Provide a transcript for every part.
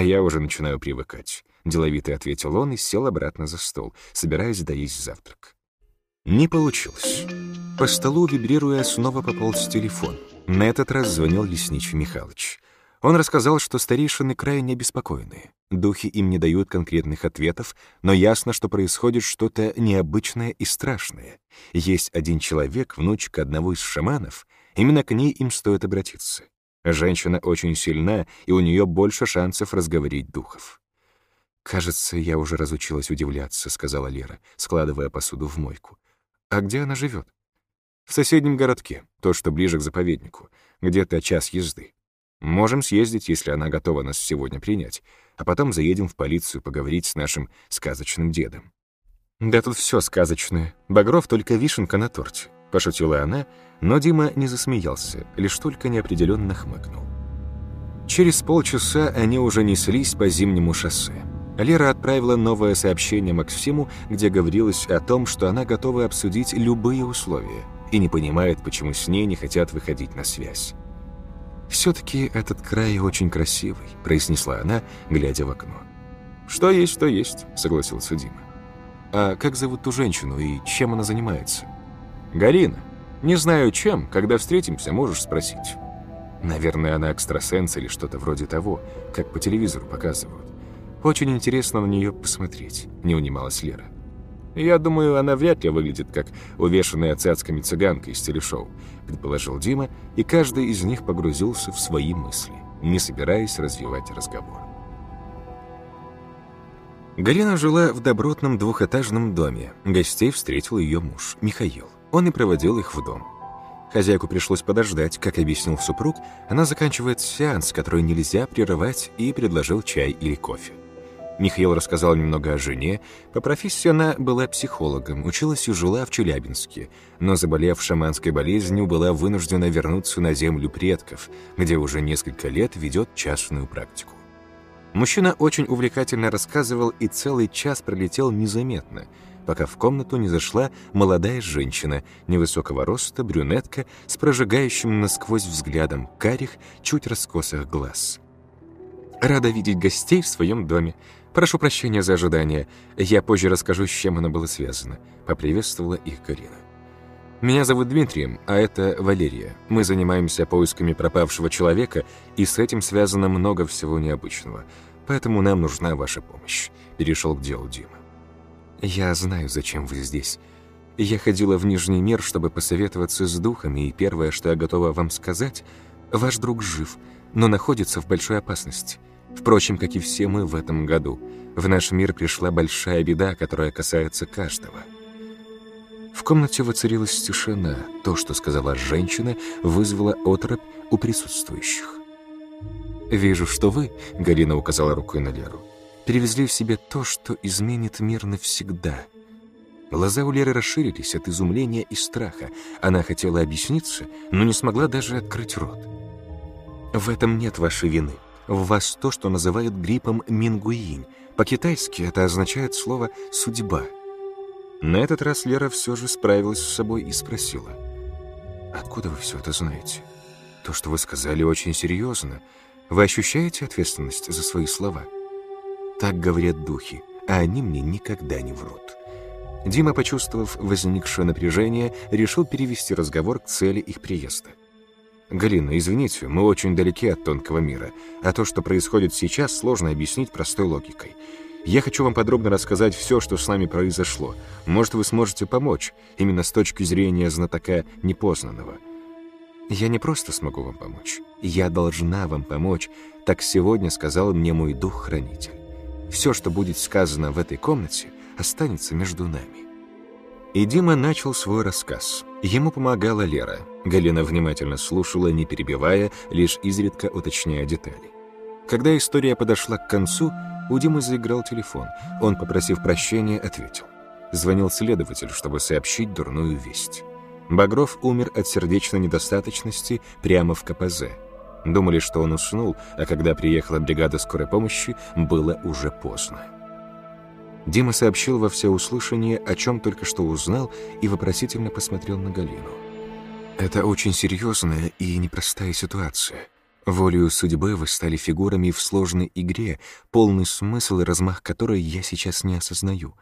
«А я уже начинаю привыкать», — деловито ответил он и сел обратно за стол, собираясь доесть завтрак. Не получилось. По столу, вибрируя, снова пополз телефон. На этот раз звонил Лесничий Михайлович. Он рассказал, что старейшины крайне обеспокоены. Духи им не дают конкретных ответов, но ясно, что происходит что-то необычное и страшное. Есть один человек, внучка одного из шаманов, именно к ней им стоит обратиться. Женщина очень сильна, и у нее больше шансов разговорить духов. «Кажется, я уже разучилась удивляться», — сказала Лера, складывая посуду в мойку. «А где она живет? «В соседнем городке, то, что ближе к заповеднику, где-то час езды. Можем съездить, если она готова нас сегодня принять, а потом заедем в полицию поговорить с нашим сказочным дедом». «Да тут все сказочное. Багров только вишенка на торте», — пошутила она, но Дима не засмеялся, лишь только неопределенно хмыкнул. Через полчаса они уже неслись по зимнему шоссе. Лера отправила новое сообщение Максиму, где говорилось о том, что она готова обсудить любые условия и не понимает, почему с ней не хотят выходить на связь. «Все-таки этот край очень красивый», — произнесла она, глядя в окно. «Что есть, то есть», — согласился Дима. «А как зовут ту женщину и чем она занимается?» «Галина. Не знаю чем, когда встретимся, можешь спросить». Наверное, она экстрасенс или что-то вроде того, как по телевизору показывают. Очень интересно на нее посмотреть, не унималась Лера. «Я думаю, она вряд ли выглядит как увешанная цацками цыганка из телешоу», предположил Дима, и каждый из них погрузился в свои мысли, не собираясь развивать разговор. Галина жила в добротном двухэтажном доме. Гостей встретил ее муж, Михаил. Он и проводил их в дом. Хозяйку пришлось подождать, как объяснил супруг, она заканчивает сеанс, который нельзя прерывать, и предложил чай или кофе. Михаил рассказал немного о жене. По профессии она была психологом, училась и жила в Челябинске, но, заболев шаманской болезнью, была вынуждена вернуться на землю предков, где уже несколько лет ведет частную практику. Мужчина очень увлекательно рассказывал, и целый час пролетел незаметно, пока в комнату не зашла молодая женщина, невысокого роста, брюнетка, с прожигающим насквозь взглядом карих, чуть раскосых глаз. «Рада видеть гостей в своем доме», «Прошу прощения за ожидание. Я позже расскажу, с чем оно было связано», — поприветствовала их Карина. «Меня зовут Дмитрием, а это Валерия. Мы занимаемся поисками пропавшего человека, и с этим связано много всего необычного. Поэтому нам нужна ваша помощь», — перешел к делу Дима. «Я знаю, зачем вы здесь. Я ходила в Нижний мир, чтобы посоветоваться с духами, и первое, что я готова вам сказать, ваш друг жив, но находится в большой опасности. Впрочем, как и все мы в этом году, в наш мир пришла большая беда, которая касается каждого. В комнате воцарилась тишина. То, что сказала женщина, вызвало оторопь у присутствующих. «Вижу, что вы», — Галина указала рукой на Леру, «перевезли в себе то, что изменит мир навсегда». Глаза у Леры расширились от изумления и страха. Она хотела объясниться, но не смогла даже открыть рот. «В этом нет вашей вины», в вас то, что называют гриппом мингуинь. По-китайски это означает слово «судьба». На этот раз Лера все же справилась с собой и спросила. «Откуда вы все это знаете? То, что вы сказали, очень серьезно. Вы ощущаете ответственность за свои слова?» Так говорят духи, а они мне никогда не врут. Дима, почувствовав возникшее напряжение, решил перевести разговор к цели их приезда. «Галина, извините, мы очень далеки от тонкого мира, а то, что происходит сейчас, сложно объяснить простой логикой. Я хочу вам подробно рассказать все, что с нами произошло. Может, вы сможете помочь, именно с точки зрения знатока непознанного». «Я не просто смогу вам помочь. Я должна вам помочь», — так сегодня сказал мне мой дух-хранитель. «Все, что будет сказано в этой комнате, останется между нами». И Дима начал свой рассказ. Ему помогала Лера. Галина внимательно слушала, не перебивая, лишь изредка уточняя детали. Когда история подошла к концу, у Димы заиграл телефон. Он, попросив прощения, ответил. Звонил следователь, чтобы сообщить дурную весть. Багров умер от сердечной недостаточности прямо в КПЗ. Думали, что он уснул, а когда приехала бригада скорой помощи, было уже поздно. Дима сообщил во всеуслышание, о чем только что узнал, и вопросительно посмотрел на Галину. «Это очень серьезная и непростая ситуация. Волею судьбы вы стали фигурами в сложной игре, полный смысл и размах которой я сейчас не осознаю.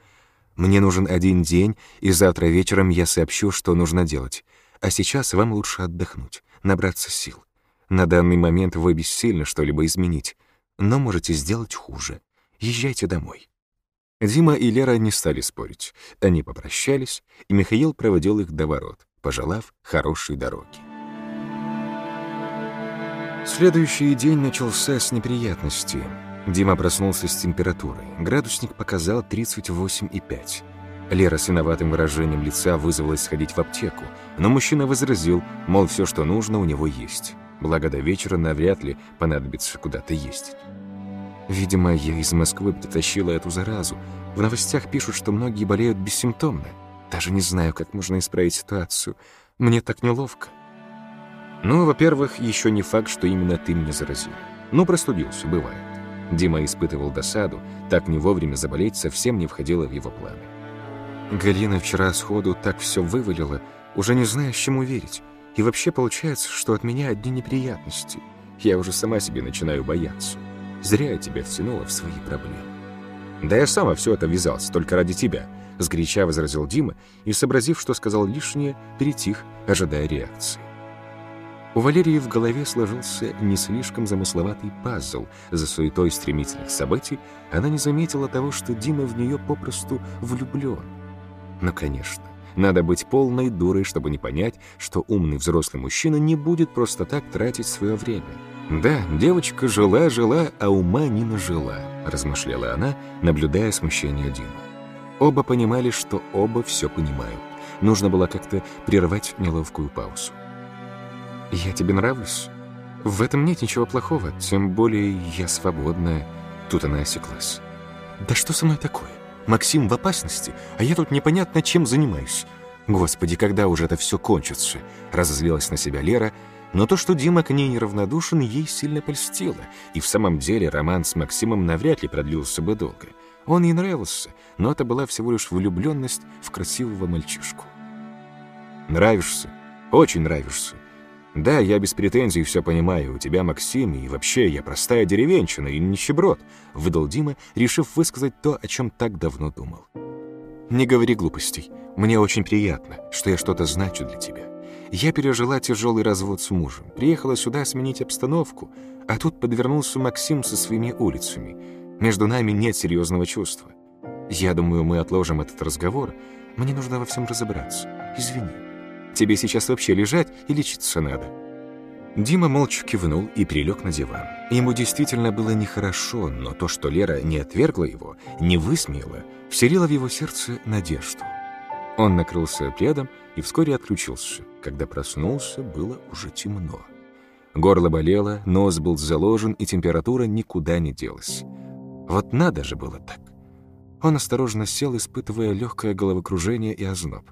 Мне нужен один день, и завтра вечером я сообщу, что нужно делать. А сейчас вам лучше отдохнуть, набраться сил. На данный момент вы бессильны что-либо изменить, но можете сделать хуже. Езжайте домой». Дима и Лера не стали спорить. Они попрощались, и Михаил проводил их до ворот, пожелав хорошей дороги. Следующий день начался с неприятностей. Дима проснулся с температурой. Градусник показал 38,5. Лера с виноватым выражением лица вызвалась сходить в аптеку, но мужчина возразил, мол, все, что нужно, у него есть. Благо, до вечера навряд ли понадобится куда-то ездить. Видимо, я из Москвы притащила эту заразу. В новостях пишут, что многие болеют бессимптомно. Даже не знаю, как можно исправить ситуацию. Мне так неловко. Ну, во-первых, еще не факт, что именно ты меня заразил. Ну, простудился, бывает. Дима испытывал досаду, так не вовремя заболеть совсем не входило в его планы. Галина вчера сходу так все вывалила, уже не зная, чему верить. И вообще получается, что от меня одни неприятности. Я уже сама себе начинаю бояться. Зря я тебя втянула в свои проблемы. Да я сама все это ввязался, только ради тебя, сгоряча возразил Дима и, сообразив, что сказал лишнее, перетих, ожидая реакции. У Валерии в голове сложился не слишком замысловатый пазл. За суетой стремительных событий она не заметила того, что Дима в нее попросту влюблен. Но, конечно, надо быть полной дурой, чтобы не понять, что умный взрослый мужчина не будет просто так тратить свое время. «Да, девочка жила-жила, а ума не нажила», — размышляла она, наблюдая смущение Димы. Оба понимали, что оба все понимают. Нужно было как-то прервать неловкую паузу. «Я тебе нравлюсь? В этом нет ничего плохого, тем более я свободная». Тут она осеклась. «Да что со мной такое? Максим в опасности, а я тут непонятно чем занимаюсь. Господи, когда уже это все кончится?» Разозлилась на себя Лера, но то, что Дима к ней неравнодушен, ей сильно польстило, и в самом деле роман с Максимом навряд ли продлился бы долго. Он ей нравился, но это была всего лишь влюбленность в красивого мальчишку. «Нравишься? Очень нравишься. Да, я без претензий все понимаю, у тебя Максим, и вообще я простая деревенщина и нищеброд», — выдал Дима, решив высказать то, о чем так давно думал. «Не говори глупостей. Мне очень приятно, что я что-то значу для тебя. Я пережила тяжелый развод с мужем, приехала сюда сменить обстановку, а тут подвернулся Максим со своими улицами. Между нами нет серьезного чувства. Я думаю, мы отложим этот разговор. Мне нужно во всем разобраться. Извини. Тебе сейчас вообще лежать и лечиться надо». Дима молча кивнул и прилег на диван. Ему действительно было нехорошо, но то, что Лера не отвергла его, не высмеяла, вселило в его сердце надежду. Он накрылся пледом и вскоре отключился. Когда проснулся, было уже темно. Горло болело, нос был заложен, и температура никуда не делась. Вот надо же было так. Он осторожно сел, испытывая легкое головокружение и озноб.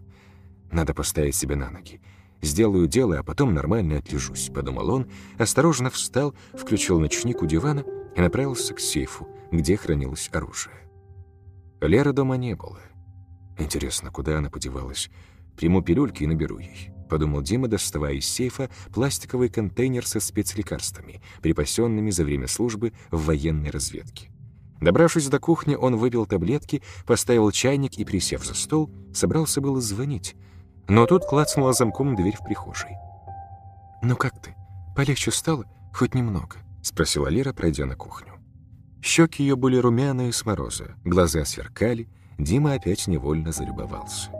Надо поставить себя на ноги. «Сделаю дело, а потом нормально отлежусь», — подумал он, осторожно встал, включил ночник у дивана и направился к сейфу, где хранилось оружие. Леры дома не было. Интересно, куда она подевалась? Приму пилюльки и наберу ей. Подумал Дима, доставая из сейфа пластиковый контейнер со спецлекарствами, припасенными за время службы в военной разведке. Добравшись до кухни, он выпил таблетки, поставил чайник и, присев за стол, собрался было звонить. Но тут клацнула замком дверь в прихожей. «Ну как ты? Полегче стало? Хоть немного?» — спросила Лера, пройдя на кухню. Щеки ее были румяные с мороза, глаза сверкали, Дима опять невольно залюбовался.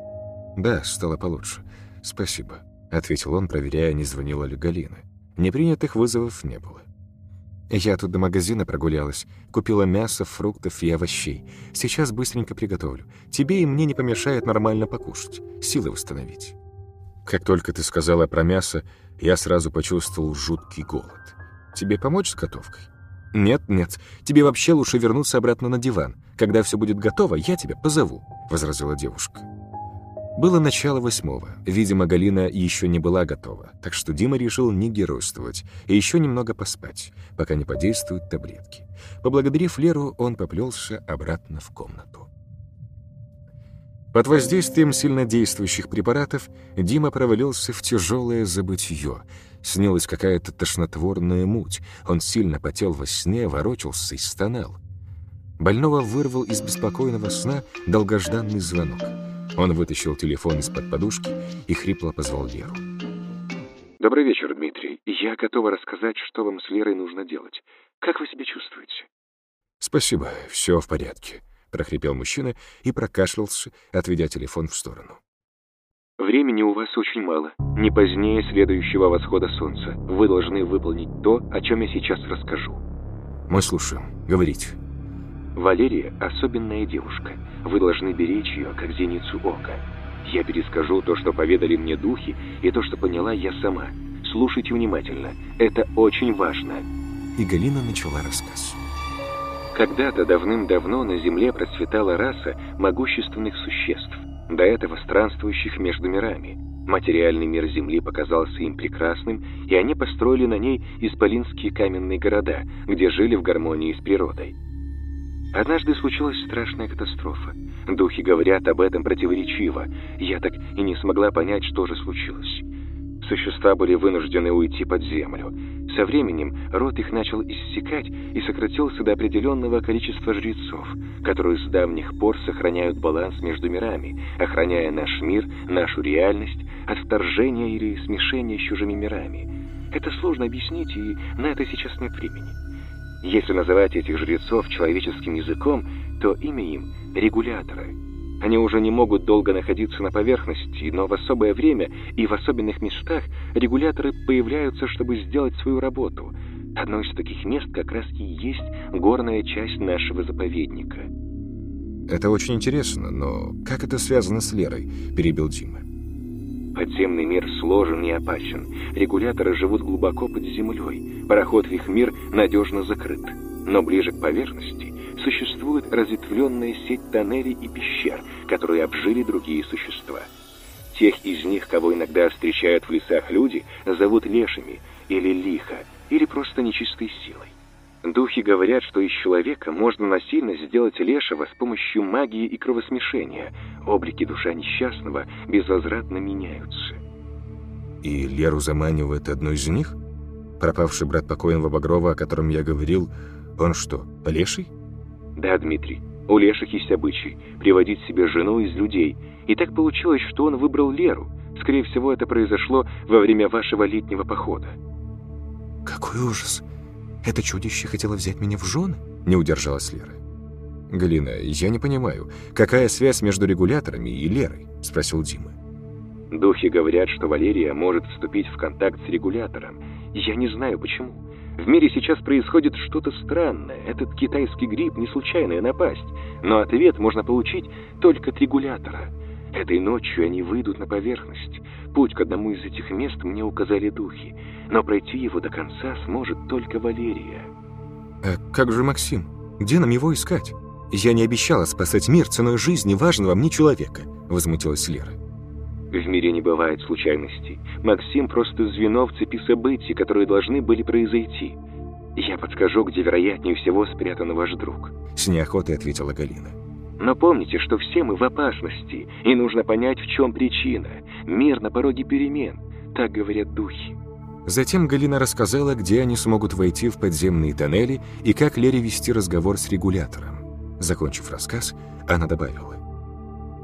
«Да, стало получше. Спасибо», — ответил он, проверяя, не звонила ли Галина. Непринятых вызовов не было. «Я тут до магазина прогулялась, купила мясо, фруктов и овощей. Сейчас быстренько приготовлю. Тебе и мне не помешает нормально покушать, силы восстановить». Как только ты сказала про мясо, я сразу почувствовал жуткий голод. Тебе помочь с готовкой? «Нет, нет, тебе вообще лучше вернуться обратно на диван. Когда все будет готово, я тебя позову», — возразила девушка. Было начало восьмого. Видимо, Галина еще не была готова, так что Дима решил не геройствовать и еще немного поспать, пока не подействуют таблетки. Поблагодарив Леру, он поплелся обратно в комнату. Под воздействием сильнодействующих препаратов Дима провалился в тяжелое забытье. Снилась какая-то тошнотворная муть. Он сильно потел во сне, ворочался и стонал. Больного вырвал из беспокойного сна долгожданный звонок. Он вытащил телефон из-под подушки и хрипло позвал Леру. «Добрый вечер, Дмитрий. Я готова рассказать, что вам с Лерой нужно делать. Как вы себя чувствуете?» «Спасибо, все в порядке», — прохрипел мужчина и прокашлялся, отведя телефон в сторону. «Времени у вас очень мало. Не позднее следующего восхода солнца. Вы должны выполнить то, о чем я сейчас расскажу». «Мы слушаем. Говорите». Валерия – особенная девушка. Вы должны беречь ее, как зеницу ока. Я перескажу то, что поведали мне духи, и то, что поняла я сама. Слушайте внимательно. Это очень важно. И Галина начала рассказ. Когда-то давным-давно на Земле процветала раса могущественных существ, до этого странствующих между мирами. Материальный мир Земли показался им прекрасным, и они построили на ней исполинские каменные города, где жили в гармонии с природой. Однажды случилась страшная катастрофа. Духи говорят об этом противоречиво. Я так и не смогла понять, что же случилось. Существа были вынуждены уйти под землю. Со временем род их начал иссякать и сократился до определенного количества жрецов, которые с давних пор сохраняют баланс между мирами, охраняя наш мир, нашу реальность от вторжения или смешения с чужими мирами. Это сложно объяснить, и на это сейчас нет времени. Если называть этих жрецов человеческим языком, то имя им – регуляторы. Они уже не могут долго находиться на поверхности, но в особое время и в особенных местах регуляторы появляются, чтобы сделать свою работу. Одно из таких мест как раз и есть горная часть нашего заповедника. «Это очень интересно, но как это связано с Лерой?» – перебил Дима. Подземный мир сложен и опасен. Регуляторы живут глубоко под землей. Проход в их мир надежно закрыт. Но ближе к поверхности существует разветвленная сеть тоннелей и пещер, которые обжили другие существа. Тех из них, кого иногда встречают в лесах люди, зовут лешими, или лихо, или просто нечистой силой. Духи говорят, что из человека можно насильно сделать лешего с помощью магии и кровосмешения. Облики душа несчастного безвозвратно меняются. И Леру заманивает одну из них? Пропавший брат покойного Багрова, о котором я говорил, он что, леший? Да, Дмитрий. У леших есть обычай приводить себе жену из людей. И так получилось, что он выбрал Леру. Скорее всего, это произошло во время вашего летнего похода. Какой ужас! Это чудище хотело взять меня в жены?» — не удержалась Лера. «Галина, я не понимаю, какая связь между регуляторами и Лерой?» — спросил Дима. «Духи говорят, что Валерия может вступить в контакт с регулятором. Я не знаю, почему. В мире сейчас происходит что-то странное. Этот китайский грипп — не случайная напасть. Но ответ можно получить только от регулятора. Этой ночью они выйдут на поверхность. Путь к одному из этих мест мне указали духи, но пройти его до конца сможет только Валерия. А как же Максим? Где нам его искать? Я не обещала спасать мир ценой жизни важного мне человека, возмутилась Лера. В мире не бывает случайностей. Максим просто звено в цепи событий, которые должны были произойти. Я подскажу, где вероятнее всего спрятан ваш друг. С неохотой ответила Галина. Но помните, что все мы в опасности, и нужно понять, в чем причина. Мир на пороге перемен, так говорят духи. Затем Галина рассказала, где они смогут войти в подземные тоннели и как Лере вести разговор с регулятором. Закончив рассказ, она добавила.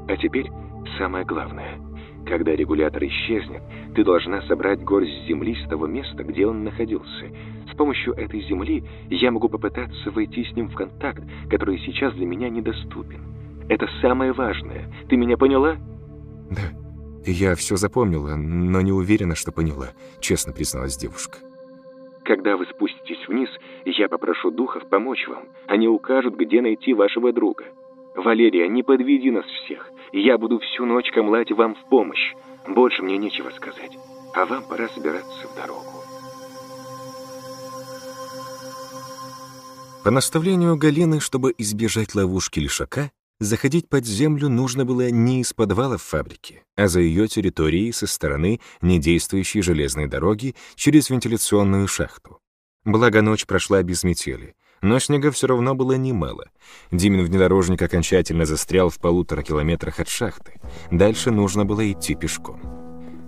«А теперь самое главное. Когда регулятор исчезнет, ты должна собрать горсть земли с того места, где он находился. С помощью этой земли я могу попытаться войти с ним в контакт, который сейчас для меня недоступен. Это самое важное. Ты меня поняла?» «Да, я все запомнила, но не уверена, что поняла», — честно призналась девушка. «Когда вы спуститесь вниз, я попрошу духов помочь вам. Они укажут, где найти вашего друга. Валерия, не подведи нас всех. Я буду всю ночь камлать вам в помощь. Больше мне нечего сказать. А вам пора собираться в дорогу». По наставлению Галины, чтобы избежать ловушки лишака, заходить под землю нужно было не из подвалов фабрики, а за ее территорией со стороны недействующей железной дороги через вентиляционную шахту. Благо ночь прошла без метели. Но снега все равно было немало. Димин внедорожник окончательно застрял в полутора километрах от шахты. Дальше нужно было идти пешком.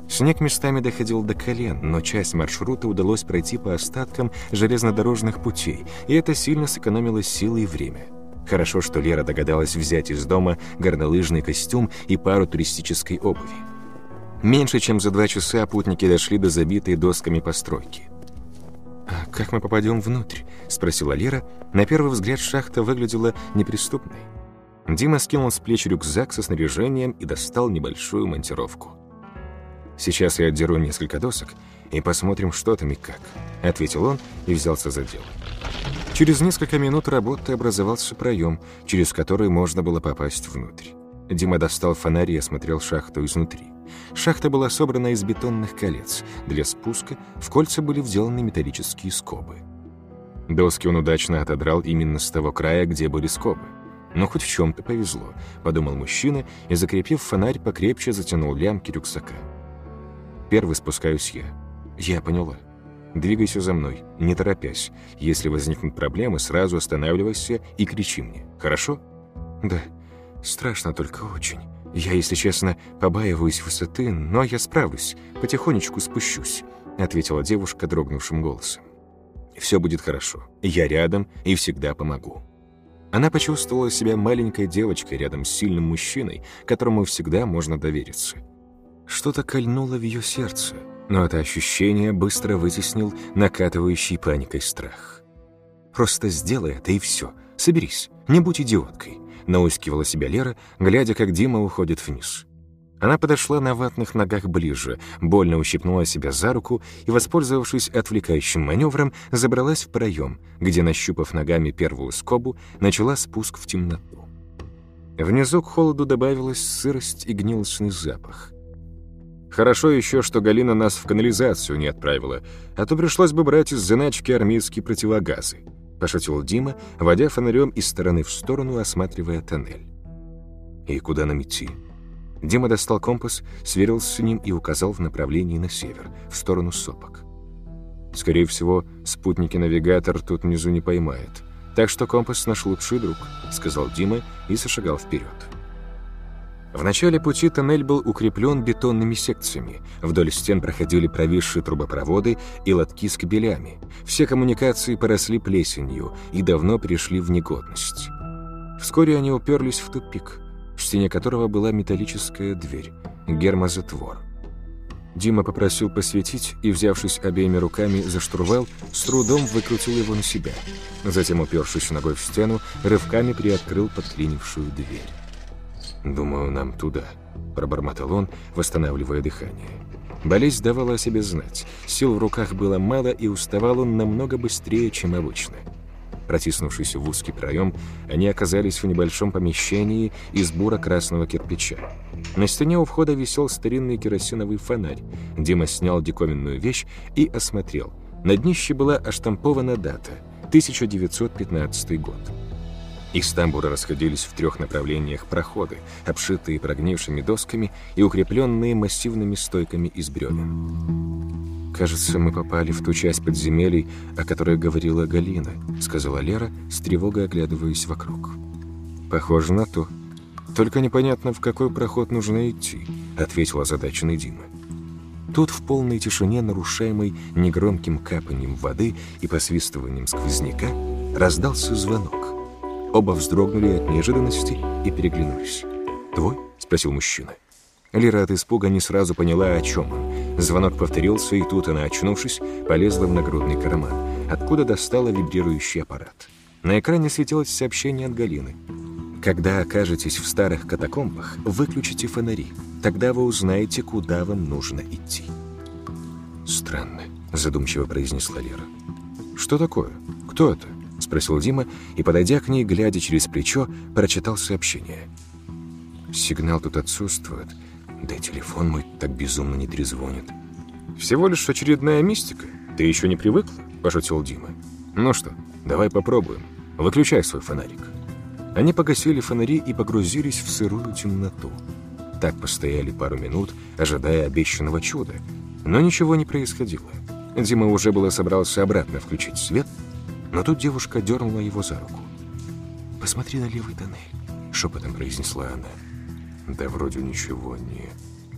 Снег местами доходил до колен, но часть маршрута удалось пройти по остаткам железнодорожных путей, и это сильно сэкономило силы и время. Хорошо, что Лера догадалась взять из дома горнолыжный костюм и пару туристической обуви. Меньше чем за два часа путники дошли до забитой досками постройки. «А как мы попадем внутрь?» — спросила Лера. На первый взгляд шахта выглядела неприступной. Дима скинул с плеч рюкзак со снаряжением и достал небольшую монтировку. «Сейчас я отдеру несколько досок и посмотрим, что там и как», — ответил он и взялся за дело. Через несколько минут работы образовался проем, через который можно было попасть внутрь. Дима достал фонарь и осмотрел шахту изнутри. Шахта была собрана из бетонных колец. Для спуска в кольца были вделаны металлические скобы. Доски он удачно отодрал именно с того края, где были скобы. «Ну, хоть в чем-то повезло», — подумал мужчина и, закрепив фонарь, покрепче затянул лямки рюкзака. «Первый спускаюсь я». «Я поняла. Двигайся за мной, не торопясь. Если возникнут проблемы, сразу останавливайся и кричи мне. Хорошо?» «Да. Страшно только очень. Я, если честно, побаиваюсь высоты, но я справлюсь. Потихонечку спущусь», — ответила девушка дрогнувшим голосом. «Все будет хорошо. Я рядом и всегда помогу». Она почувствовала себя маленькой девочкой рядом с сильным мужчиной, которому всегда можно довериться. Что-то кольнуло в ее сердце, но это ощущение быстро вытеснил накатывающий паникой страх. «Просто сделай это и все. Соберись. Не будь идиоткой», — наускивала себя Лера, глядя, как Дима уходит вниз. Она подошла на ватных ногах ближе, больно ущипнула себя за руку и, воспользовавшись отвлекающим маневром, забралась в проем, где, нащупав ногами первую скобу, начала спуск в темноту. Внизу к холоду добавилась сырость и гнилостный запах. Хорошо еще, что Галина нас в канализацию не отправила, а то пришлось бы брать из заначки армейские противогазы», — пошутил Дима, водя фонарем из стороны в сторону, осматривая тоннель. «И куда нам идти?» Дима достал компас, сверился с ним и указал в направлении на север, в сторону сопок. «Скорее всего, спутники-навигатор тут внизу не поймает. Так что компас наш лучший друг», — сказал Дима и зашагал вперед. В начале пути тоннель был укреплен бетонными секциями. Вдоль стен проходили провисшие трубопроводы и лотки с кабелями. Все коммуникации поросли плесенью и давно перешли в негодность. Вскоре они уперлись в тупик, в стене которого была металлическая дверь, гермозатвор. Дима попросил посветить и, взявшись обеими руками за штурвал, с трудом выкрутил его на себя. Затем, упершись ногой в стену, рывками приоткрыл подклинившую дверь. «Думаю, нам туда», — пробормотал он, восстанавливая дыхание. Болезнь давала о себе знать. Сил в руках было мало, и уставал он намного быстрее, чем обычно. Протиснувшись в узкий проем, они оказались в небольшом помещении из бура-красного кирпича. На стене у входа висел старинный керосиновый фонарь. Дима снял диковинную вещь и осмотрел. На днище была оштампована дата — 1915 год. Из тамбура расходились в трех направлениях проходы, обшитые прогнившими досками и укрепленные массивными стойками из бревен. «Кажется, мы попали в ту часть подземелий, о которой говорила Галина», сказала Лера, с тревогой оглядываясь вокруг. «Похоже на то. Только непонятно, в какой проход нужно идти», ответил озадаченный Дима. Тут в полной тишине, нарушаемой негромким капанием воды и посвистыванием сквозняка, раздался звонок. Оба вздрогнули от неожиданности и переглянулись. «Твой?» — спросил мужчина. Лера от испуга не сразу поняла, о чем он. Звонок повторился, и тут она, очнувшись, полезла в нагрудный карман, откуда достала вибрирующий аппарат. На экране светилось сообщение от Галины. «Когда окажетесь в старых катакомбах, выключите фонари. Тогда вы узнаете, куда вам нужно идти». «Странно», — задумчиво произнесла Лера. «Что такое? Кто это?» — спросил Дима и, подойдя к ней, глядя через плечо, прочитал сообщение. «Сигнал тут отсутствует, да и телефон мой так безумно не трезвонит». «Всего лишь очередная мистика. Ты еще не привыкла?» — пошутил Дима. «Ну что, давай попробуем. Выключай свой фонарик». Они погасили фонари и погрузились в сырую темноту. Так постояли пару минут, ожидая обещанного чуда, но ничего не происходило. Дима уже было собрался обратно включить свет — Но тут девушка дернула его за руку. «Посмотри на левый тоннель», — шепотом произнесла она. «Да вроде ничего не...»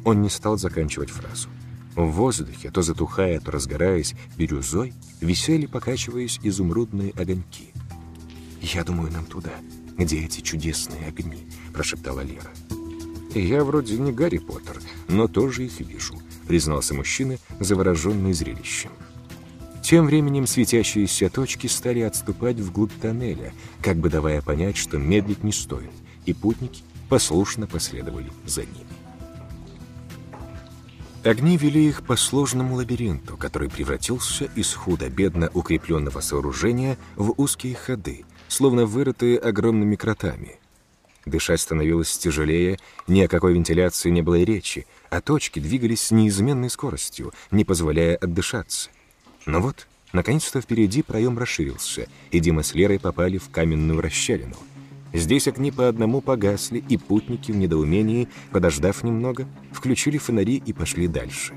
Он не стал заканчивать фразу. В воздухе, то затухая, то разгораясь бирюзой, висели, покачиваясь, изумрудные огоньки. «Я думаю, нам туда, где эти чудесные огни», — прошептала Лера. «Я вроде не Гарри Поттер, но тоже их вижу», — признался мужчина, завороженный зрелищем. Тем временем светящиеся точки стали отступать вглубь тоннеля, как бы давая понять, что медлить не стоит, и путники послушно последовали за ними. Огни вели их по сложному лабиринту, который превратился из худо-бедно укрепленного сооружения в узкие ходы, словно вырытые огромными кротами. Дышать становилось тяжелее, ни о какой вентиляции не было и речи, а точки двигались с неизменной скоростью, не позволяя отдышаться. Но вот, наконец-то впереди проем расширился, и Дима с Лерой попали в каменную расщелину — Здесь огни по одному погасли, и путники в недоумении, подождав немного, включили фонари и пошли дальше.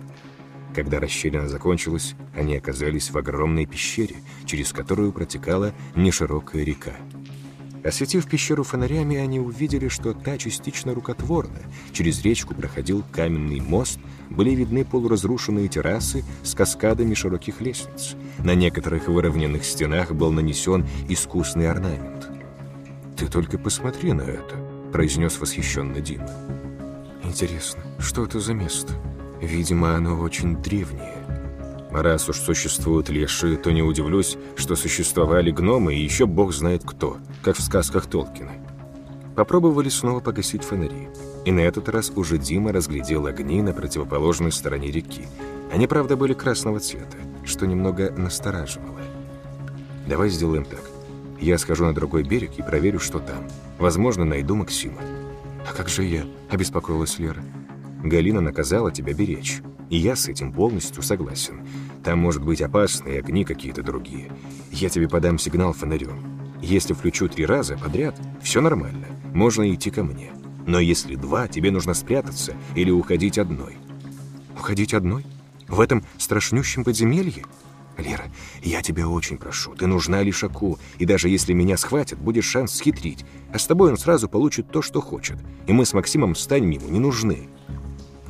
Когда расщелина закончилась, они оказались в огромной пещере, через которую протекала неширокая река. Осветив пещеру фонарями, они увидели, что та частично рукотворна. Через речку проходил каменный мост, были видны полуразрушенные террасы с каскадами широких лестниц. На некоторых выровненных стенах был нанесен искусный орнамент. «Ты только посмотри на это», — произнес восхищенно Дима. «Интересно, что это за место? Видимо, оно очень древнее. Раз уж существуют леши, то не удивлюсь, что существовали гномы и еще бог знает кто, как в сказках Толкина». Попробовали снова погасить фонари. И на этот раз уже Дима разглядел огни на противоположной стороне реки. Они, правда, были красного цвета, что немного настораживало. «Давай сделаем так. Я схожу на другой берег и проверю, что там. Возможно, найду Максима. «А как же я?» – обеспокоилась Лера. «Галина наказала тебя беречь. И я с этим полностью согласен. Там может быть опасные огни какие-то другие. Я тебе подам сигнал фонарем. Если включу три раза подряд, все нормально. Можно идти ко мне. Но если два, тебе нужно спрятаться или уходить одной». «Уходить одной? В этом страшнющем подземелье?» «Лера, я тебя очень прошу, ты нужна Лишаку, и даже если меня схватят, будет шанс схитрить, а с тобой он сразу получит то, что хочет, и мы с Максимом станем ему не нужны».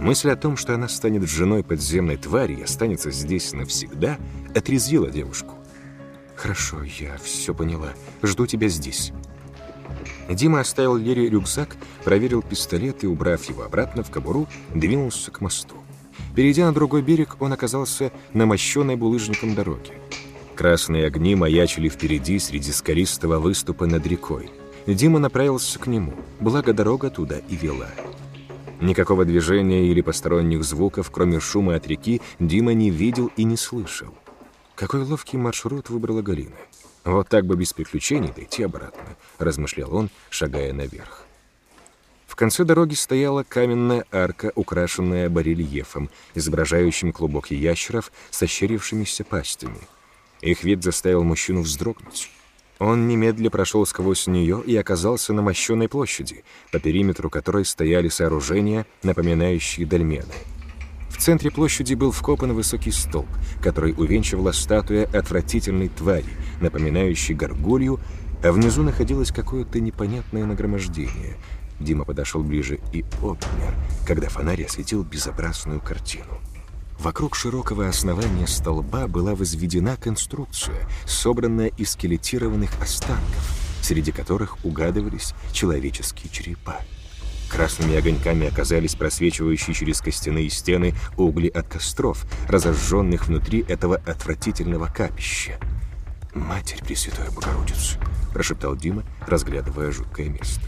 Мысль о том, что она станет женой подземной твари и останется здесь навсегда, отрезвила девушку. «Хорошо, я все поняла. Жду тебя здесь». Дима оставил Лере рюкзак, проверил пистолет и, убрав его обратно в кобуру, двинулся к мосту. Перейдя на другой берег, он оказался на мощенной булыжником дороге. Красные огни маячили впереди среди скалистого выступа над рекой. Дима направился к нему, благо дорога туда и вела. Никакого движения или посторонних звуков, кроме шума от реки, Дима не видел и не слышал. Какой ловкий маршрут выбрала Галина. Вот так бы без приключений дойти обратно, размышлял он, шагая наверх. В конце дороги стояла каменная арка, украшенная барельефом, изображающим клубок ящеров с ощерившимися пастями. Их вид заставил мужчину вздрогнуть. Он немедля прошел сквозь нее и оказался на мощенной площади, по периметру которой стояли сооружения, напоминающие дольмены. В центре площади был вкопан высокий столб, который увенчивала статуя отвратительной твари, напоминающей горгулью, а внизу находилось какое-то непонятное нагромождение — Дима подошел ближе и обмер, когда фонарь осветил безобразную картину. Вокруг широкого основания столба была возведена конструкция, собранная из скелетированных останков, среди которых угадывались человеческие черепа. Красными огоньками оказались просвечивающие через костяные стены угли от костров, разожженных внутри этого отвратительного капища. «Матерь Пресвятая Богородица!» – прошептал Дима, разглядывая жуткое место.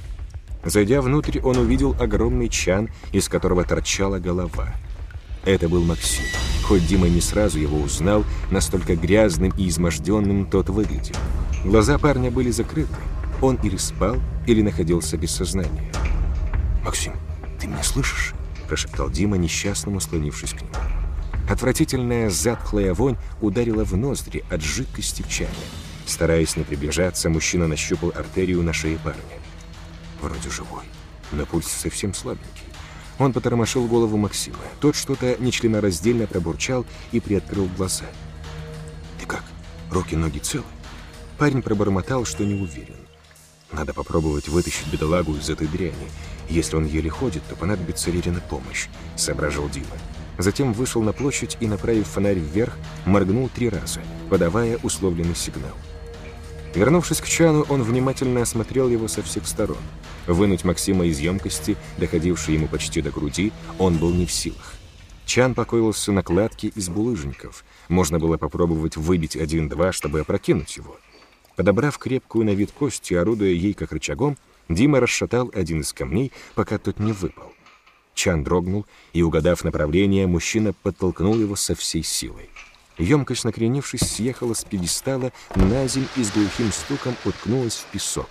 Зайдя внутрь, он увидел огромный чан, из которого торчала голова. Это был Максим. Хоть Дима не сразу его узнал, настолько грязным и изможденным тот выглядел. Глаза парня были закрыты. Он или спал, или находился без сознания. «Максим, ты меня слышишь?» – прошептал Дима, несчастному склонившись к нему. Отвратительная затхлая вонь ударила в ноздри от жидкости в чане. Стараясь не приближаться, мужчина нащупал артерию на шее парня. Вроде живой, но пульс совсем слабенький. Он потормошил голову Максима. Тот что-то нечленораздельно пробурчал и приоткрыл глаза. «Ты как? Руки-ноги целы?» Парень пробормотал, что не уверен. Надо попробовать вытащить бедолагу из этой дряни. Если он еле ходит, то понадобится Лерина помощь, соображал Дима. Затем вышел на площадь и, направив фонарь вверх, моргнул три раза, подавая условленный сигнал. Вернувшись к Чану, он внимательно осмотрел его со всех сторон. Вынуть Максима из емкости, доходившей ему почти до груди, он был не в силах. Чан покоился на кладке из булыжников. Можно было попробовать выбить один-два, чтобы опрокинуть его. Подобрав крепкую на вид кость и орудуя ей как рычагом, Дима расшатал один из камней, пока тот не выпал. Чан дрогнул, и, угадав направление, мужчина подтолкнул его со всей силой. Емкость, накренившись, съехала с пьедестала на земь и с глухим стуком уткнулась в песок.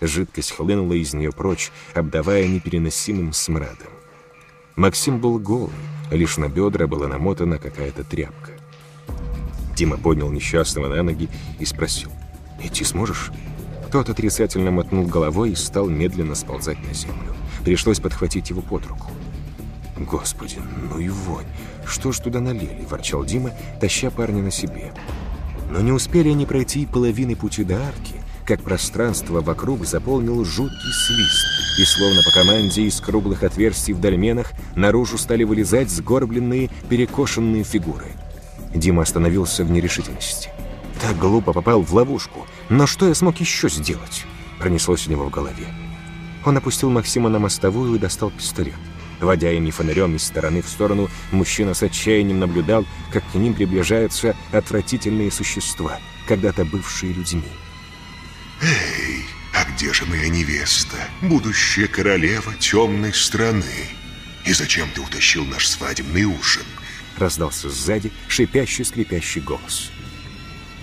Жидкость хлынула из нее прочь, обдавая непереносимым смрадом. Максим был голый, лишь на бедра была намотана какая-то тряпка. Дима поднял несчастного на ноги и спросил, «Идти сможешь?» Тот отрицательно мотнул головой и стал медленно сползать на землю. Пришлось подхватить его под руку. «Господи, ну и вонь! Что ж туда налили?» – ворчал Дима, таща парня на себе. Но не успели они пройти половины пути до арки, как пространство вокруг заполнил жуткий свист, и словно по команде из круглых отверстий в дольменах наружу стали вылезать сгорбленные, перекошенные фигуры. Дима остановился в нерешительности. Так глупо попал в ловушку, но что я смог еще сделать? Пронеслось у него в голове. Он опустил Максима на мостовую и достал пистолет. Водя ими фонарем из стороны в сторону, мужчина с отчаянием наблюдал, как к ним приближаются отвратительные существа, когда-то бывшие людьми. «Эй, а где же моя невеста, будущая королева темной страны? И зачем ты утащил наш свадебный ужин?» Раздался сзади шипящий, скрипящий голос.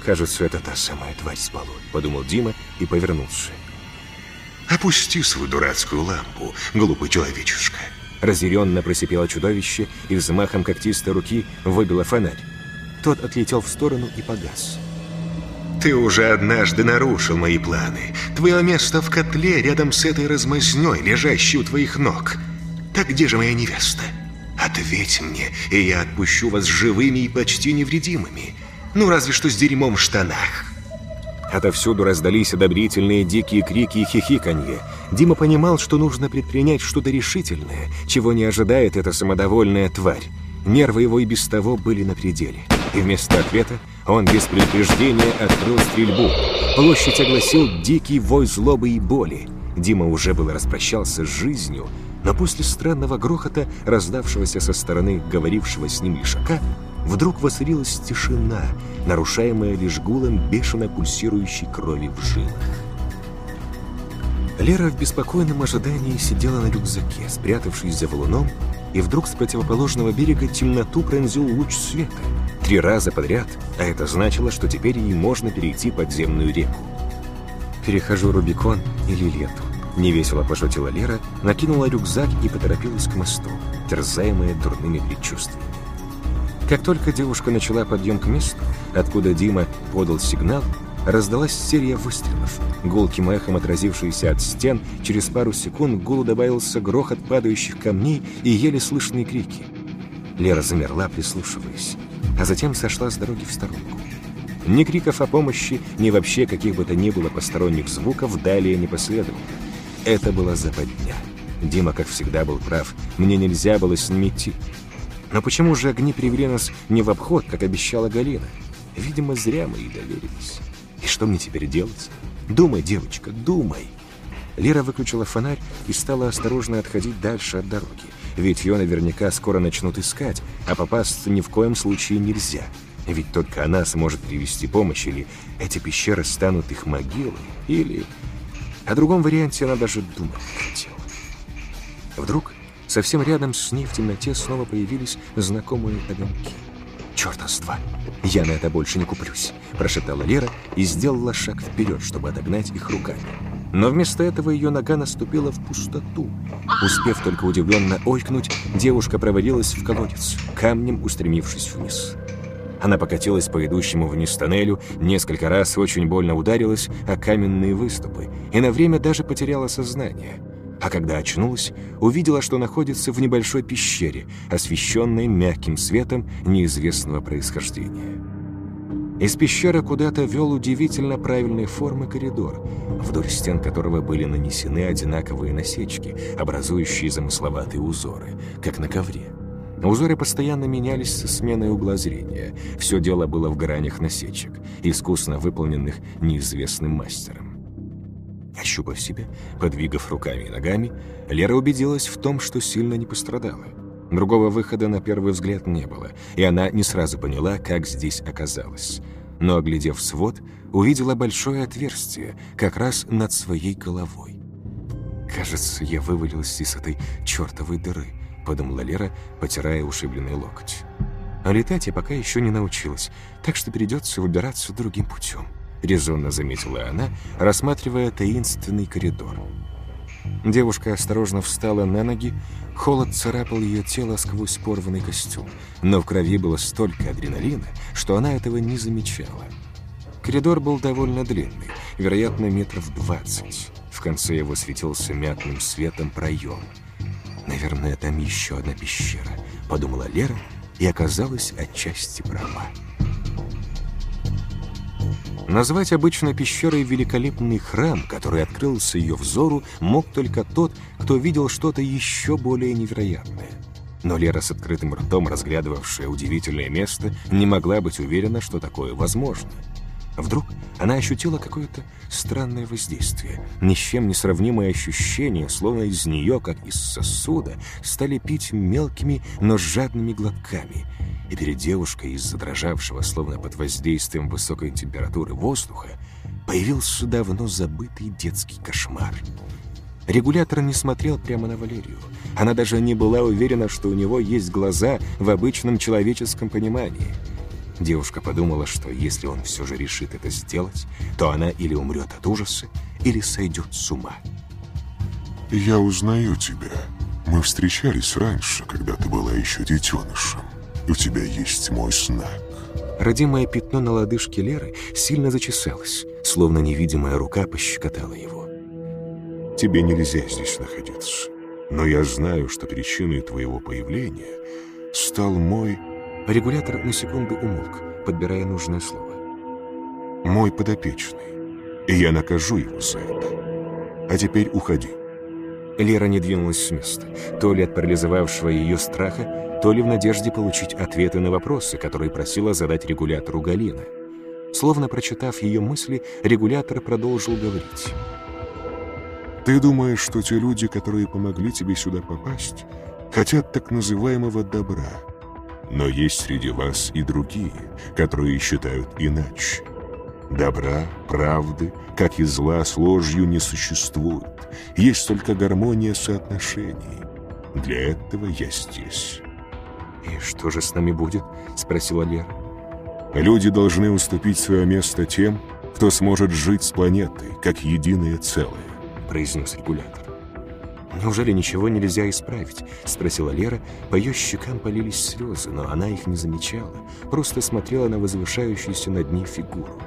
«Кажется, это та самая тварь с болот», — подумал Дима и повернулся. «Опусти свою дурацкую лампу, глупый человечишка!» Разъяренно просипело чудовище и взмахом когтистой руки выбило фонарь. Тот отлетел в сторону и погас. «Ты уже однажды нарушил мои планы. Твое место в котле рядом с этой размазнёй, лежащей у твоих ног. Так где же моя невеста? Ответь мне, и я отпущу вас живыми и почти невредимыми. Ну, разве что с дерьмом в штанах». Отовсюду раздались одобрительные дикие крики и хихиканье. Дима понимал, что нужно предпринять что-то решительное, чего не ожидает эта самодовольная тварь. Нервы его и без того были на пределе. И вместо ответа он без предупреждения открыл стрельбу. Площадь огласил дикий вой злобы и боли. Дима уже было распрощался с жизнью, но после странного грохота, раздавшегося со стороны говорившего с ним лишака, вдруг воцарилась тишина, нарушаемая лишь гулом бешено пульсирующей крови в жилах. Лера в беспокойном ожидании сидела на рюкзаке, спрятавшись за валуном, и вдруг с противоположного берега темноту пронзил луч света. Три раза подряд, а это значило, что теперь ей можно перейти подземную реку. «Перехожу Рубикон или лету», — невесело пошутила Лера, накинула рюкзак и поторопилась к мосту, терзаемая дурными предчувствиями. Как только девушка начала подъем к месту, откуда Дима подал сигнал, раздалась серия выстрелов. Гулким эхом отразившиеся от стен, через пару секунд гулу добавился грохот падающих камней и еле слышные крики. Лера замерла, прислушиваясь, а затем сошла с дороги в сторонку. Ни криков о помощи, ни вообще каких бы то ни было посторонних звуков далее не последовало. Это была западня. Дима, как всегда, был прав. Мне нельзя было с ним идти. Но почему же огни привели нас не в обход, как обещала Галина? Видимо, зря мы и доверились. И что мне теперь делать? Думай, девочка, думай. Лера выключила фонарь и стала осторожно отходить дальше от дороги. Ведь ее наверняка скоро начнут искать, а попасться ни в коем случае нельзя. Ведь только она сможет привести помощь, или эти пещеры станут их могилой, или... О другом варианте она даже думать не хотела. Вдруг Совсем рядом с ней в темноте снова появились знакомые огоньки. «Черта с два! Я на это больше не куплюсь!» – прошептала Лера и сделала шаг вперед, чтобы отогнать их руками. Но вместо этого ее нога наступила в пустоту. Успев только удивленно ойкнуть, девушка провалилась в колодец, камнем устремившись вниз. Она покатилась по идущему вниз тоннелю, несколько раз очень больно ударилась о каменные выступы и на время даже потеряла сознание – а когда очнулась, увидела, что находится в небольшой пещере, освещенной мягким светом неизвестного происхождения. Из пещеры куда-то вел удивительно правильной формы коридор, вдоль стен которого были нанесены одинаковые насечки, образующие замысловатые узоры, как на ковре. Узоры постоянно менялись со сменой угла зрения. Все дело было в гранях насечек, искусно выполненных неизвестным мастером. Ощупав себя, подвигав руками и ногами, Лера убедилась в том, что сильно не пострадала. Другого выхода на первый взгляд не было, и она не сразу поняла, как здесь оказалась. Но, оглядев свод, увидела большое отверстие, как раз над своей головой. «Кажется, я вывалилась из этой чертовой дыры», — подумала Лера, потирая ушибленный локоть. «А летать я пока еще не научилась, так что придется выбираться другим путем», — резонно заметила она, рассматривая таинственный коридор. Девушка осторожно встала на ноги, холод царапал ее тело сквозь порванный костюм, но в крови было столько адреналина, что она этого не замечала. Коридор был довольно длинный, вероятно, метров двадцать. В конце его светился мятным светом проем. «Наверное, там еще одна пещера», — подумала Лера и оказалась отчасти права. Назвать обычно пещерой великолепный храм, который открылся ее взору, мог только тот, кто видел что-то еще более невероятное. Но Лера с открытым ртом, разглядывавшая удивительное место, не могла быть уверена, что такое возможно. Вдруг она ощутила какое-то странное воздействие, ни с чем не сравнимое ощущение, словно из нее, как из сосуда, стали пить мелкими, но жадными глотками — и перед девушкой из задрожавшего, словно под воздействием высокой температуры воздуха, появился давно забытый детский кошмар. Регулятор не смотрел прямо на Валерию. Она даже не была уверена, что у него есть глаза в обычном человеческом понимании. Девушка подумала, что если он все же решит это сделать, то она или умрет от ужаса, или сойдет с ума. «Я узнаю тебя. Мы встречались раньше, когда ты была еще детенышем. У тебя есть мой знак». Родимое пятно на лодыжке Леры сильно зачесалось, словно невидимая рука пощекотала его. «Тебе нельзя здесь находиться, но я знаю, что причиной твоего появления стал мой...» Регулятор на секунду умолк, подбирая нужное слово. «Мой подопечный, и я накажу его за это. А теперь уходи». Лера не двинулась с места, то ли от парализовавшего ее страха, то ли в надежде получить ответы на вопросы, которые просила задать регулятору Галина. Словно прочитав ее мысли, регулятор продолжил говорить. «Ты думаешь, что те люди, которые помогли тебе сюда попасть, хотят так называемого добра. Но есть среди вас и другие, которые считают иначе. Добра, правды, как и зла с ложью не существует. Есть только гармония соотношений. Для этого я здесь». «И что же с нами будет?» — спросила Лера. «Люди должны уступить свое место тем, кто сможет жить с планетой, как единое целое», — произнес регулятор. «Неужели ничего нельзя исправить?» — спросила Лера. По ее щекам полились слезы, но она их не замечала, просто смотрела на возвышающуюся над ней фигуру.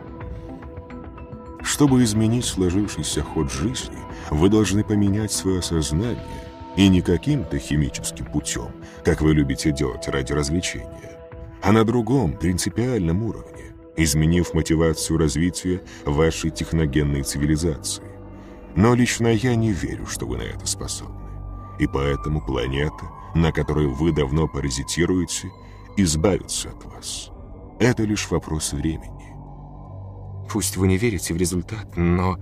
«Чтобы изменить сложившийся ход жизни, вы должны поменять свое сознание и не каким-то химическим путем, как вы любите делать ради развлечения, а на другом, принципиальном уровне, изменив мотивацию развития вашей техногенной цивилизации. Но лично я не верю, что вы на это способны. И поэтому планета, на которой вы давно паразитируете, избавится от вас. Это лишь вопрос времени. Пусть вы не верите в результат, но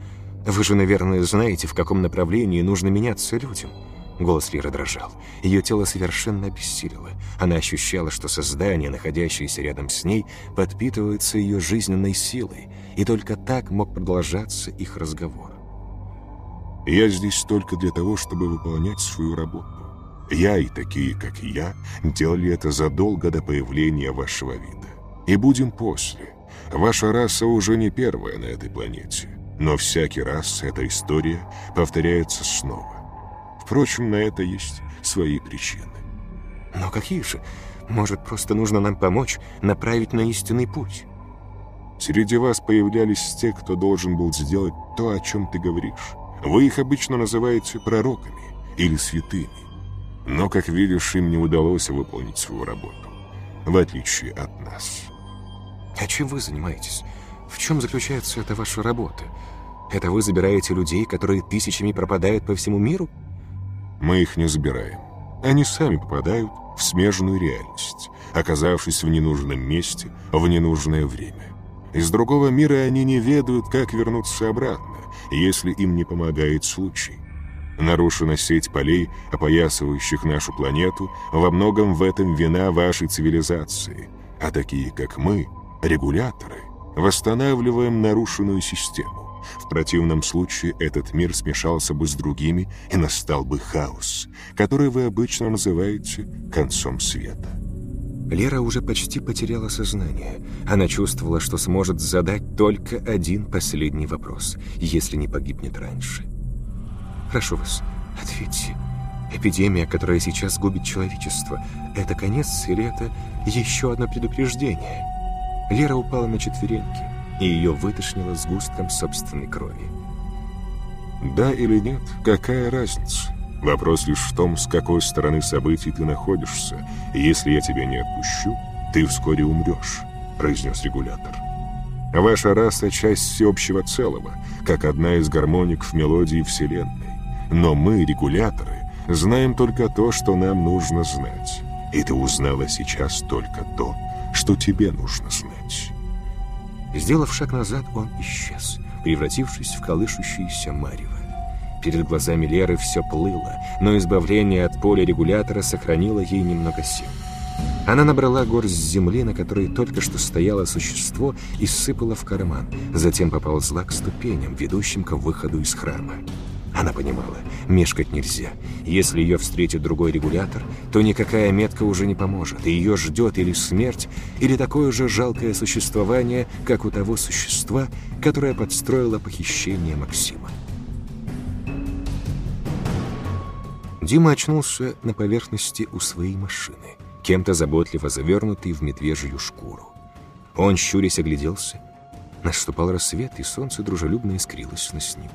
вы же, наверное, знаете, в каком направлении нужно меняться людям. Голос Лиры дрожал. Ее тело совершенно обессилило. Она ощущала, что создание, находящееся рядом с ней, подпитывается ее жизненной силой, и только так мог продолжаться их разговор. «Я здесь только для того, чтобы выполнять свою работу. Я и такие, как и я, делали это задолго до появления вашего вида. И будем после. Ваша раса уже не первая на этой планете, но всякий раз эта история повторяется снова. Впрочем, на это есть свои причины. Но какие же? Может, просто нужно нам помочь направить на истинный путь? Среди вас появлялись те, кто должен был сделать то, о чем ты говоришь. Вы их обычно называете пророками или святыми. Но, как видишь, им не удалось выполнить свою работу, в отличие от нас. А чем вы занимаетесь? В чем заключается эта ваша работа? Это вы забираете людей, которые тысячами пропадают по всему миру? Мы их не забираем. Они сами попадают в смежную реальность, оказавшись в ненужном месте в ненужное время. Из другого мира они не ведают, как вернуться обратно, если им не помогает случай. Нарушена сеть полей, опоясывающих нашу планету, во многом в этом вина вашей цивилизации, а такие, как мы, регуляторы, восстанавливаем нарушенную систему. В противном случае этот мир смешался бы с другими, и настал бы хаос, который вы обычно называете концом света. Лера уже почти потеряла сознание. Она чувствовала, что сможет задать только один последний вопрос, если не погибнет раньше. «Прошу вас, ответьте. Эпидемия, которая сейчас губит человечество, это конец или это еще одно предупреждение?» Лера упала на четвереньки, и ее вытошнило сгустком собственной крови. «Да или нет, какая разница?» Вопрос лишь в том, с какой стороны событий ты находишься. И если я тебя не отпущу, ты вскоре умрешь», — произнес регулятор. «Ваша раса — часть всеобщего целого, как одна из гармоник в мелодии Вселенной. Но мы, регуляторы, знаем только то, что нам нужно знать. И ты узнала сейчас только то, что тебе нужно знать». Сделав шаг назад, он исчез, превратившись в колышущееся марево. Перед глазами Леры все плыло, но избавление от поля регулятора сохранило ей немного сил. Она набрала горсть земли, на которой только что стояло существо, и сыпала в карман, затем поползла к ступеням, ведущим к выходу из храма. Она понимала, мешкать нельзя. Если ее встретит другой регулятор, то никакая метка уже не поможет, и ее ждет или смерть, или такое же жалкое существование, как у того существа, которое подстроило похищение Максима. Дима очнулся на поверхности у своей машины, кем-то заботливо завернутый в медвежью шкуру. Он, щурясь, огляделся. Наступал рассвет, и солнце дружелюбно искрилось на снегу.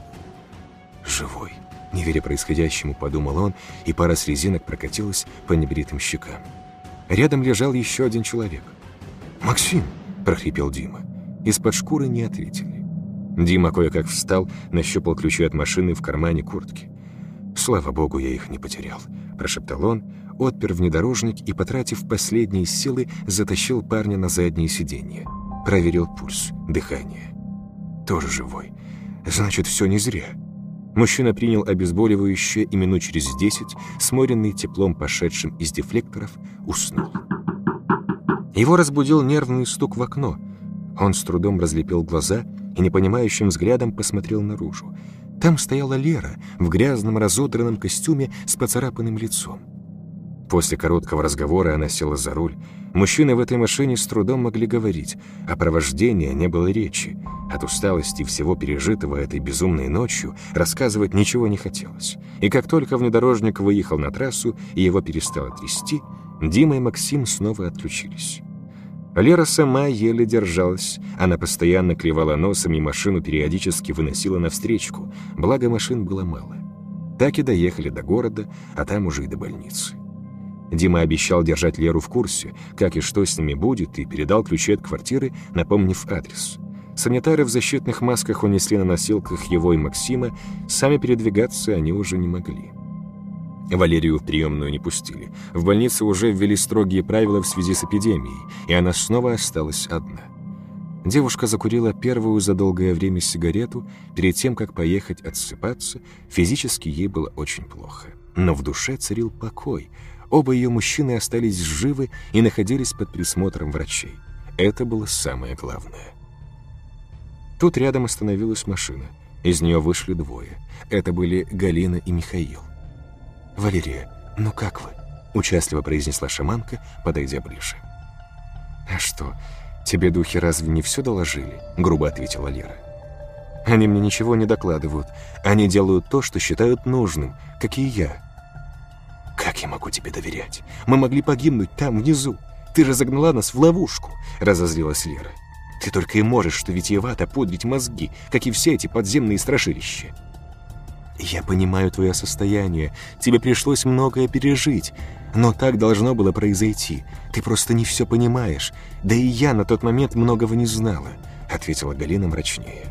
«Живой!» — не веря происходящему, подумал он, и пара слезинок прокатилась по небритым щекам. Рядом лежал еще один человек. «Максим!» — прохрипел Дима. Из-под шкуры не ответили. Дима кое-как встал, нащупал ключи от машины в кармане куртки. «Слава богу, я их не потерял», — прошептал он, отпер внедорожник и, потратив последние силы, затащил парня на заднее сиденье. Проверил пульс, дыхание. Тоже живой. Значит, все не зря. Мужчина принял обезболивающее и минут через десять, сморенный теплом пошедшим из дефлекторов, уснул. Его разбудил нервный стук в окно. Он с трудом разлепил глаза и непонимающим взглядом посмотрел наружу. Там стояла Лера в грязном разодранном костюме с поцарапанным лицом. После короткого разговора она села за руль. Мужчины в этой машине с трудом могли говорить. О провождении не было речи. От усталости всего пережитого этой безумной ночью рассказывать ничего не хотелось. И как только внедорожник выехал на трассу и его перестало трясти, Дима и Максим снова отключились. Лера сама еле держалась. Она постоянно клевала носом и машину периодически выносила навстречку, благо машин было мало. Так и доехали до города, а там уже и до больницы. Дима обещал держать Леру в курсе, как и что с ними будет, и передал ключи от квартиры, напомнив адрес. Санитары в защитных масках унесли на носилках его и Максима, сами передвигаться они уже не могли. Валерию в приемную не пустили. В больнице уже ввели строгие правила в связи с эпидемией, и она снова осталась одна. Девушка закурила первую за долгое время сигарету, перед тем, как поехать отсыпаться, физически ей было очень плохо. Но в душе царил покой. Оба ее мужчины остались живы и находились под присмотром врачей. Это было самое главное. Тут рядом остановилась машина. Из нее вышли двое. Это были Галина и Михаил. «Валерия, ну как вы?» — участливо произнесла шаманка, подойдя ближе. «А что, тебе духи разве не все доложили?» — грубо ответила Лера. «Они мне ничего не докладывают. Они делают то, что считают нужным, как и я». «Как я могу тебе доверять? Мы могли погибнуть там, внизу. Ты же загнала нас в ловушку», — разозлилась Лера. «Ты только и можешь, что витиевато пудрить мозги, как и все эти подземные страшилища». «Я понимаю твое состояние. Тебе пришлось многое пережить. Но так должно было произойти. Ты просто не все понимаешь. Да и я на тот момент многого не знала», — ответила Галина мрачнее.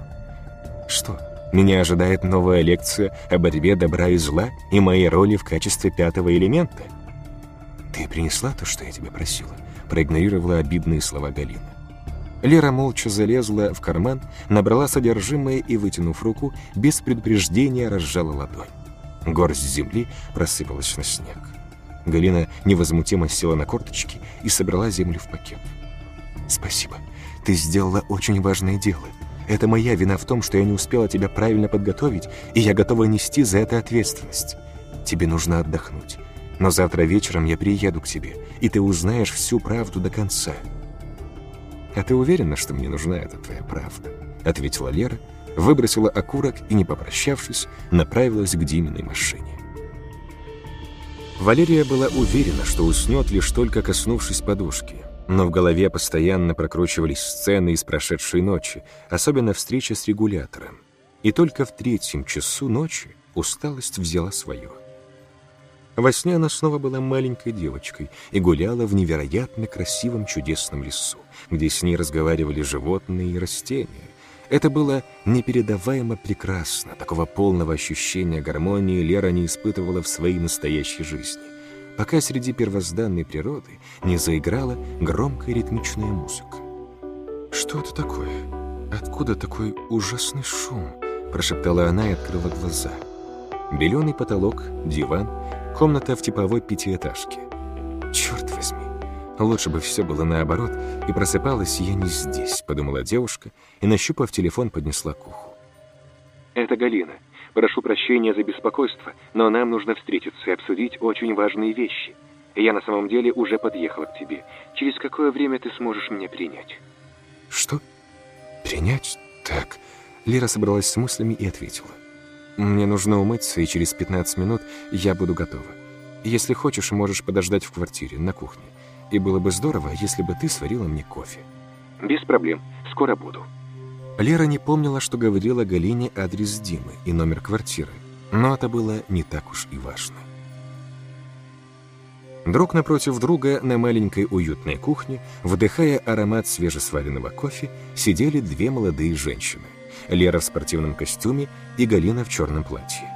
«Что, меня ожидает новая лекция о борьбе добра и зла и моей роли в качестве пятого элемента?» «Ты принесла то, что я тебя просила?» — проигнорировала обидные слова Галина. Лера молча залезла в карман, набрала содержимое и, вытянув руку, без предупреждения разжала ладонь. Горсть земли просыпалась на снег. Галина невозмутимо села на корточки и собрала землю в пакет. «Спасибо. Ты сделала очень важное дело. Это моя вина в том, что я не успела тебя правильно подготовить, и я готова нести за это ответственность. Тебе нужно отдохнуть. Но завтра вечером я приеду к тебе, и ты узнаешь всю правду до конца». «А ты уверена, что мне нужна эта твоя правда?» — ответила Лера, выбросила окурок и, не попрощавшись, направилась к Диминой машине. Валерия была уверена, что уснет, лишь только коснувшись подушки. Но в голове постоянно прокручивались сцены из прошедшей ночи, особенно встреча с регулятором. И только в третьем часу ночи усталость взяла свое. Во сне она снова была маленькой девочкой и гуляла в невероятно красивом чудесном лесу, где с ней разговаривали животные и растения. Это было непередаваемо прекрасно, такого полного ощущения гармонии Лера не испытывала в своей настоящей жизни, пока среди первозданной природы не заиграла громкая ритмичная музыка. «Что это такое? Откуда такой ужасный шум?» прошептала она и открыла глаза. Беленый потолок, диван, комната в типовой пятиэтажке. «Черт возьми, Лучше бы все было наоборот, и просыпалась я не здесь, подумала девушка, и, нащупав телефон, поднесла к уху. «Это Галина. Прошу прощения за беспокойство, но нам нужно встретиться и обсудить очень важные вещи. Я на самом деле уже подъехала к тебе. Через какое время ты сможешь меня принять?» «Что? Принять? Так...» Лера собралась с мыслями и ответила. «Мне нужно умыться, и через 15 минут я буду готова. Если хочешь, можешь подождать в квартире, на кухне и было бы здорово, если бы ты сварила мне кофе». «Без проблем. Скоро буду». Лера не помнила, что говорила Галине адрес Димы и номер квартиры, но это было не так уж и важно. Друг напротив друга на маленькой уютной кухне, вдыхая аромат свежесваренного кофе, сидели две молодые женщины. Лера в спортивном костюме и Галина в черном платье.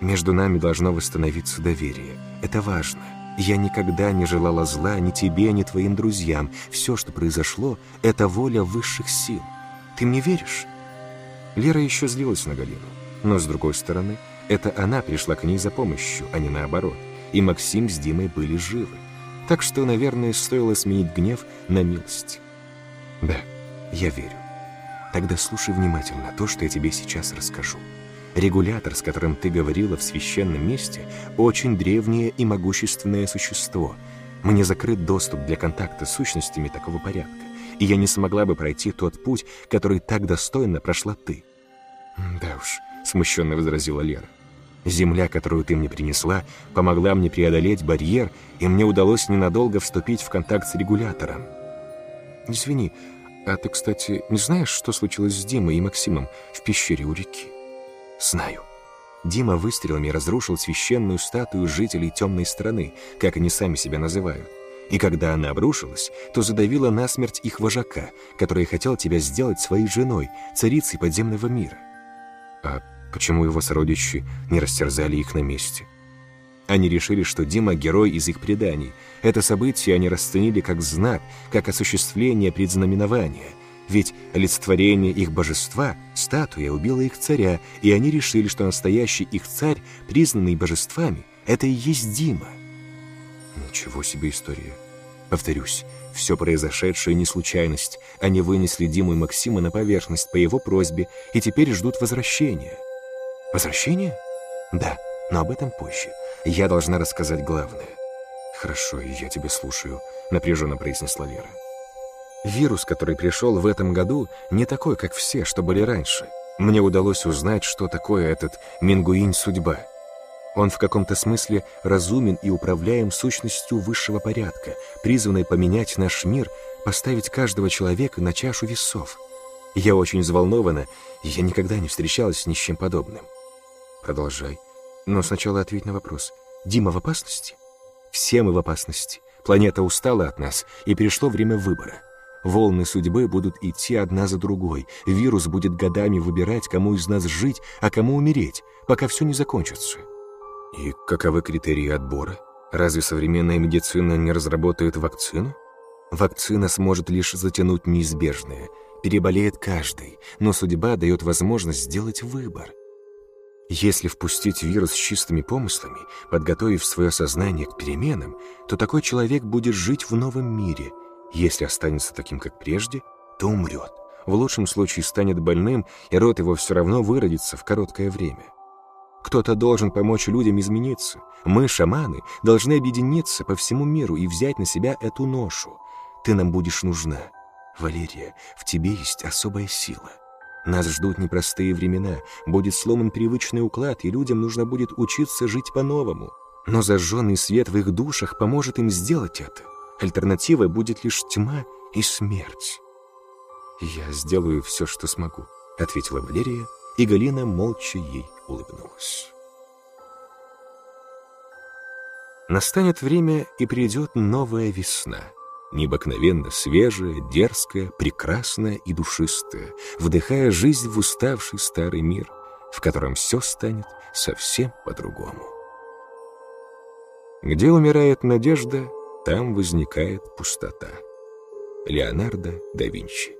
«Между нами должно восстановиться доверие. Это важно. Я никогда не желала зла ни тебе, ни твоим друзьям. Все, что произошло, это воля высших сил. Ты мне веришь?» Лера еще злилась на Галину. Но, с другой стороны, это она пришла к ней за помощью, а не наоборот. И Максим с Димой были живы. Так что, наверное, стоило сменить гнев на милость. «Да, я верю. Тогда слушай внимательно то, что я тебе сейчас расскажу». Регулятор, с которым ты говорила в священном месте, очень древнее и могущественное существо. Мне закрыт доступ для контакта с сущностями такого порядка, и я не смогла бы пройти тот путь, который так достойно прошла ты. «Да уж», — смущенно возразила Лера. «Земля, которую ты мне принесла, помогла мне преодолеть барьер, и мне удалось ненадолго вступить в контакт с регулятором». «Извини, а ты, кстати, не знаешь, что случилось с Димой и Максимом в пещере у реки?» Знаю. Дима выстрелами разрушил священную статую жителей темной страны, как они сами себя называют. И когда она обрушилась, то задавила насмерть их вожака, который хотел тебя сделать своей женой, царицей подземного мира. А почему его сородичи не растерзали их на месте? Они решили, что Дима — герой из их преданий. Это событие они расценили как знак, как осуществление предзнаменования. Ведь олицетворение их божества, статуя, убила их царя, и они решили, что настоящий их царь, признанный божествами, это и есть Дима. Ничего себе история. Повторюсь, все произошедшее не случайность. Они вынесли Диму и Максима на поверхность по его просьбе и теперь ждут возвращения. Возвращение? Да, но об этом позже. Я должна рассказать главное. Хорошо, я тебя слушаю, напряженно произнесла Лера. Вирус, который пришел в этом году, не такой, как все, что были раньше. Мне удалось узнать, что такое этот Мингуинь-судьба. Он в каком-то смысле разумен и управляем сущностью высшего порядка, призванной поменять наш мир, поставить каждого человека на чашу весов. Я очень взволнована, я никогда не встречалась ни с чем подобным. Продолжай. Но сначала ответь на вопрос. Дима в опасности? Все мы в опасности. Планета устала от нас, и пришло время выбора. Волны судьбы будут идти одна за другой. Вирус будет годами выбирать, кому из нас жить, а кому умереть, пока все не закончится. И каковы критерии отбора? Разве современная медицина не разработает вакцину? Вакцина сможет лишь затянуть неизбежное. Переболеет каждый, но судьба дает возможность сделать выбор. Если впустить вирус с чистыми помыслами, подготовив свое сознание к переменам, то такой человек будет жить в новом мире. Если останется таким, как прежде, то умрет. В лучшем случае станет больным, и род его все равно выродится в короткое время. Кто-то должен помочь людям измениться. Мы, шаманы, должны объединиться по всему миру и взять на себя эту ношу. Ты нам будешь нужна. Валерия, в тебе есть особая сила. Нас ждут непростые времена, будет сломан привычный уклад, и людям нужно будет учиться жить по-новому. Но зажженный свет в их душах поможет им сделать это. Альтернативой будет лишь тьма и смерть. «Я сделаю все, что смогу», — ответила Валерия, и Галина молча ей улыбнулась. Настанет время, и придет новая весна — необыкновенно свежая, дерзкая, прекрасная и душистая, вдыхая жизнь в уставший старый мир, в котором все станет совсем по-другому. Где умирает надежда, там возникает пустота. Леонардо да Винчи